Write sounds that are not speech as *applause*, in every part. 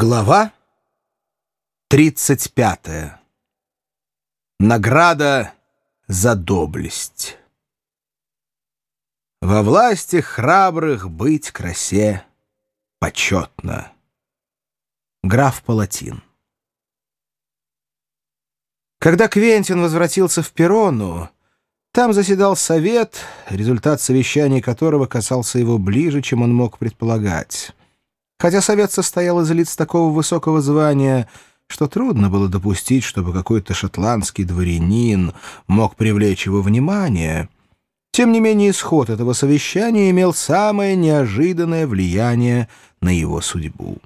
Глава 35. Награда за доблесть. Во власти храбрых быть красе почетно. Граф Палатин. Когда Квентин возвратился в Перону, там заседал совет, результат совещания которого касался его ближе, чем он мог предполагать. Хотя совет состоял из лиц такого высокого звания, что трудно было допустить, чтобы какой-то шотландский дворянин мог привлечь его внимание, тем не менее исход этого совещания имел самое неожиданное влияние на его судьбу.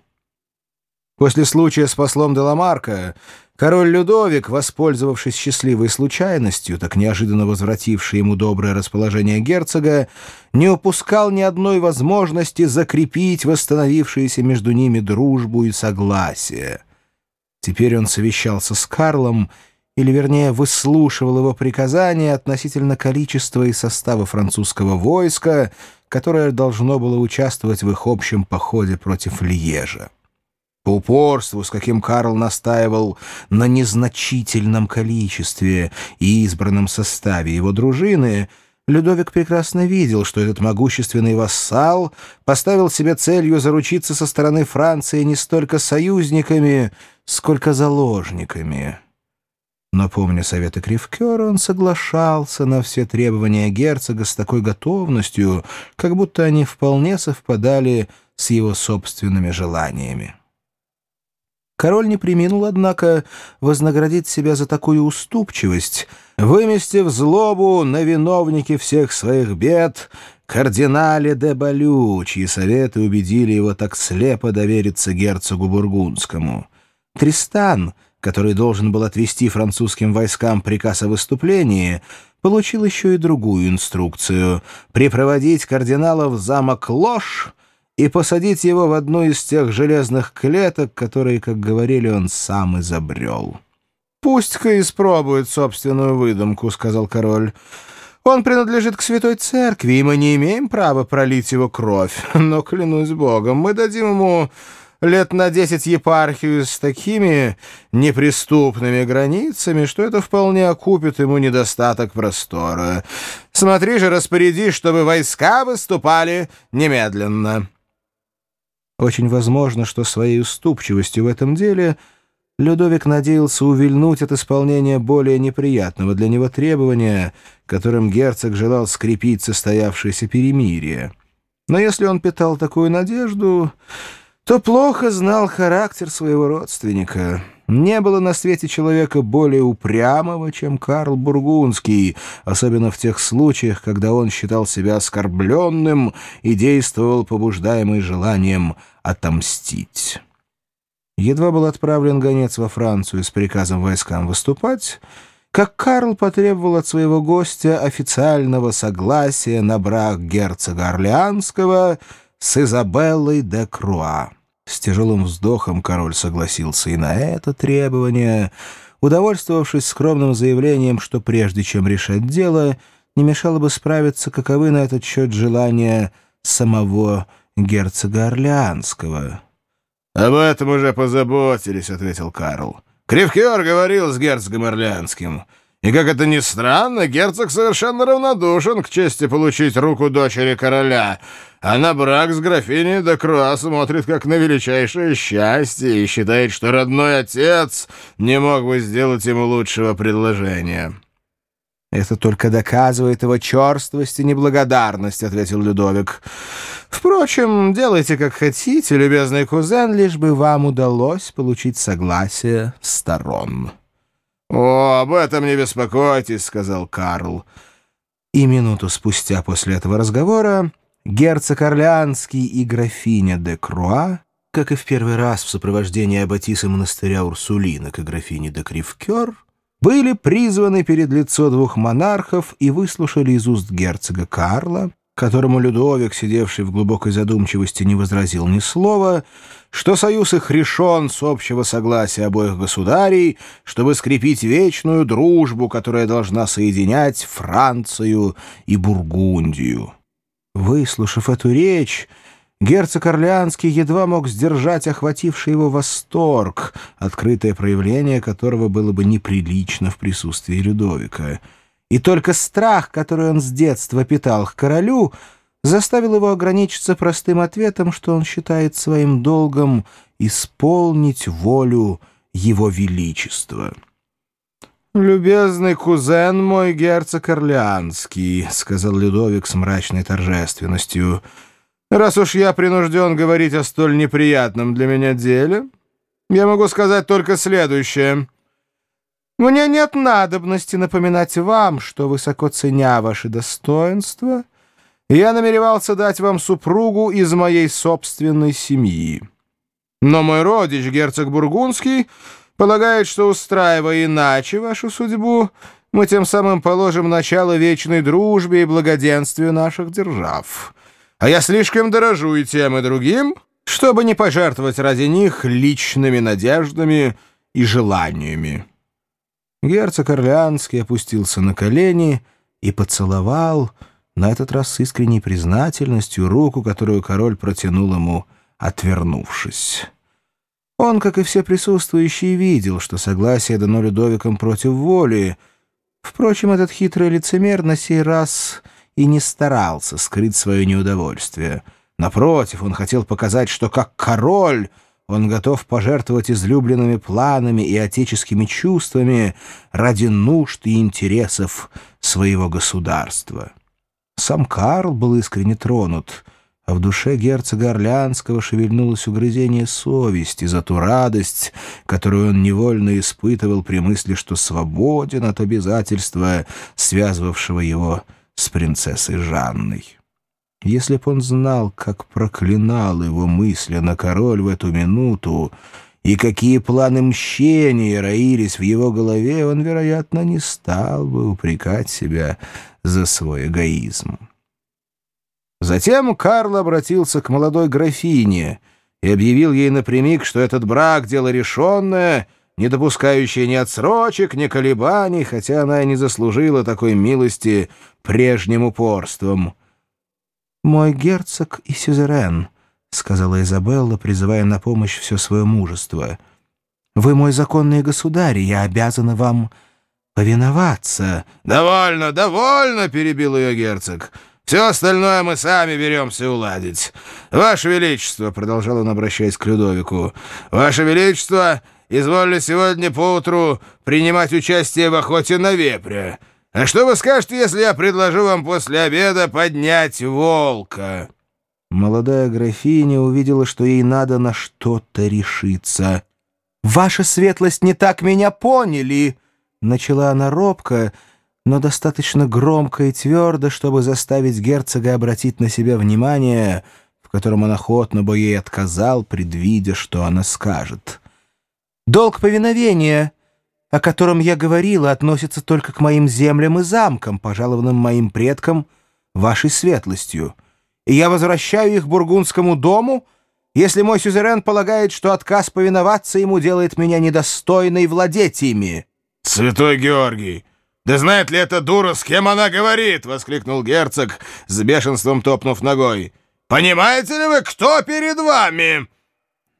После случая с послом Деламарка король Людовик, воспользовавшись счастливой случайностью, так неожиданно возвратившей ему доброе расположение герцога, не упускал ни одной возможности закрепить восстановившиеся между ними дружбу и согласие. Теперь он совещался с Карлом, или, вернее, выслушивал его приказания относительно количества и состава французского войска, которое должно было участвовать в их общем походе против Льежа. По упорству, с каким Карл настаивал на незначительном количестве и избранном составе его дружины, Людовик прекрасно видел, что этот могущественный вассал поставил себе целью заручиться со стороны Франции не столько союзниками, сколько заложниками. Но, помня советы Кривкера, он соглашался на все требования герцога с такой готовностью, как будто они вполне совпадали с его собственными желаниями. Король не приминул, однако, вознаградить себя за такую уступчивость, выместив злобу на виновнике всех своих бед, кардинале де Балю, чьи советы убедили его так слепо довериться герцогу Бургундскому. Тристан, который должен был отвести французским войскам приказ о выступлении, получил еще и другую инструкцию — припроводить кардинала в замок Ложь, и посадить его в одну из тех железных клеток, которые, как говорили, он сам изобрел. «Пусть-ка испробует собственную выдумку», — сказал король. «Он принадлежит к святой церкви, и мы не имеем права пролить его кровь. *laughs* Но, клянусь богом, мы дадим ему лет на десять епархию с такими неприступными границами, что это вполне окупит ему недостаток простора. Смотри же, распорядись, чтобы войска выступали немедленно». Очень возможно, что своей уступчивостью в этом деле Людовик надеялся увильнуть от исполнения более неприятного для него требования, которым герцог желал скрепить состоявшееся перемирие. Но если он питал такую надежду, то плохо знал характер своего родственника. Не было на свете человека более упрямого, чем Карл Бургундский, особенно в тех случаях, когда он считал себя оскорбленным и действовал побуждаемый желанием отомстить. Едва был отправлен гонец во Францию с приказом войскам выступать, как Карл потребовал от своего гостя официального согласия на брак герцога Орлеанского — с Изабеллой де Круа. С тяжелым вздохом король согласился и на это требование, удовольствовавшись скромным заявлением, что прежде чем решать дело, не мешало бы справиться, каковы на этот счет желания самого герцога Орлеанского. «Об этом уже позаботились», — ответил Карл. «Кривкер говорил с герцогом Орлеанским». И, как это ни странно, герцог совершенно равнодушен к чести получить руку дочери короля, а на брак с графиней де Круа смотрит как на величайшее счастье и считает, что родной отец не мог бы сделать ему лучшего предложения. «Это только доказывает его черствость и неблагодарность», — ответил Людовик. «Впрочем, делайте как хотите, любезный кузен, лишь бы вам удалось получить согласие сторон». «О, об этом не беспокойтесь», — сказал Карл. И минуту спустя после этого разговора герцог Орлеанский и графиня де Круа, как и в первый раз в сопровождении аббатисы монастыря Урсулинок и графини де Кривкер, были призваны перед лицо двух монархов и выслушали из уст герцога Карла которому Людовик, сидевший в глубокой задумчивости, не возразил ни слова, что союз их решен с общего согласия обоих государей, чтобы скрепить вечную дружбу, которая должна соединять Францию и Бургундию. Выслушав эту речь, Герцог Орлеанский едва мог сдержать охвативший его восторг, открытое проявление которого было бы неприлично в присутствии Людовика. И только страх, который он с детства питал к королю, заставил его ограничиться простым ответом, что он считает своим долгом исполнить волю его величества. «Любезный кузен мой, герцог Орлеанский», — сказал Людовик с мрачной торжественностью, — Раз уж я принужден говорить о столь неприятном для меня деле, я могу сказать только следующее. Мне нет надобности напоминать вам, что, высоко ценя ваши достоинства, я намеревался дать вам супругу из моей собственной семьи. Но мой родич, герцог Бургундский, полагает, что, устраивая иначе вашу судьбу, мы тем самым положим начало вечной дружбе и благоденствию наших держав» а я слишком дорожу и тем, и другим, чтобы не пожертвовать ради них личными надеждами и желаниями». Герцог Орлеанский опустился на колени и поцеловал, на этот раз с искренней признательностью, руку, которую король протянул ему, отвернувшись. Он, как и все присутствующие, видел, что согласие дано Людовиком против воли. Впрочем, этот хитрый лицемер на сей раз и не старался скрыть свое неудовольствие. Напротив, он хотел показать, что как король он готов пожертвовать излюбленными планами и отеческими чувствами ради нужд и интересов своего государства. Сам Карл был искренне тронут, а в душе герцога Орлеанского шевельнулось угрызение совести за ту радость, которую он невольно испытывал при мысли, что свободен от обязательства, связывавшего его с принцессой Жанной. Если б он знал, как проклинал его мысленно король в эту минуту, и какие планы мщения роились в его голове, он, вероятно, не стал бы упрекать себя за свой эгоизм. Затем Карл обратился к молодой графине и объявил ей напрямик, что этот брак — дело решенное — не допускающая ни отсрочек, ни колебаний, хотя она и не заслужила такой милости прежним упорством. «Мой герцог и сюзерен», — сказала Изабелла, призывая на помощь все свое мужество. «Вы мой законный государь, я обязана вам повиноваться». «Довольно, довольно!» — перебил ее герцог. «Все остальное мы сами беремся уладить. Ваше Величество», — продолжал он, обращаясь к Людовику, — «Ваше Величество изволили сегодня поутру принимать участие в охоте на вепря. А что вы скажете, если я предложу вам после обеда поднять волка?» Молодая графиня увидела, что ей надо на что-то решиться. «Ваша светлость не так меня поняли!» Начала она робко, но достаточно громко и твердо, чтобы заставить герцога обратить на себя внимание, в котором он охотно бы ей отказал, предвидя, что она скажет. Долг повиновения, о котором я говорила, относится только к моим землям и замкам, пожалованным моим предкам вашей светлостью. И я возвращаю их бургундскому дому, если мой сюзерен полагает, что отказ повиноваться ему делает меня недостойной владеть ими». «Святой Георгий, да знает ли эта дура, с кем она говорит?» — воскликнул герцог, с бешенством топнув ногой. «Понимаете ли вы, кто перед вами?»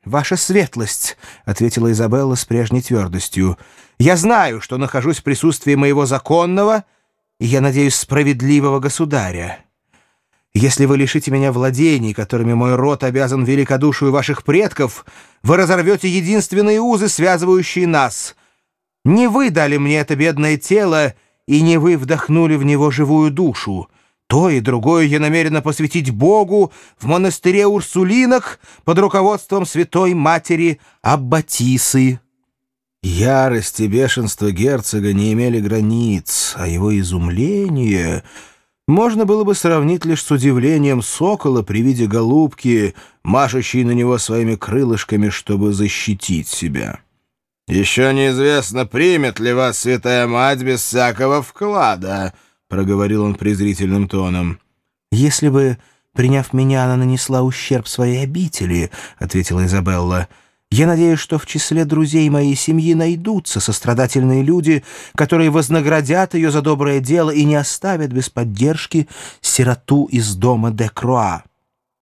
«Ваша светлость», — ответила Изабелла с прежней твердостью, — «я знаю, что нахожусь в присутствии моего законного и, я надеюсь, справедливого государя. Если вы лишите меня владений, которыми мой род обязан великодушию ваших предков, вы разорвете единственные узы, связывающие нас. Не вы дали мне это бедное тело, и не вы вдохнули в него живую душу». То и другое я намерена посвятить Богу в монастыре Урсулинах под руководством святой матери Аббатисы. Ярость и бешенство герцога не имели границ, а его изумление можно было бы сравнить лишь с удивлением сокола при виде голубки, машущей на него своими крылышками, чтобы защитить себя. «Еще неизвестно, примет ли вас святая мать без всякого вклада», проговорил он презрительным тоном. «Если бы, приняв меня, она нанесла ущерб своей обители», — ответила Изабелла, — «я надеюсь, что в числе друзей моей семьи найдутся сострадательные люди, которые вознаградят ее за доброе дело и не оставят без поддержки сироту из дома де Круа».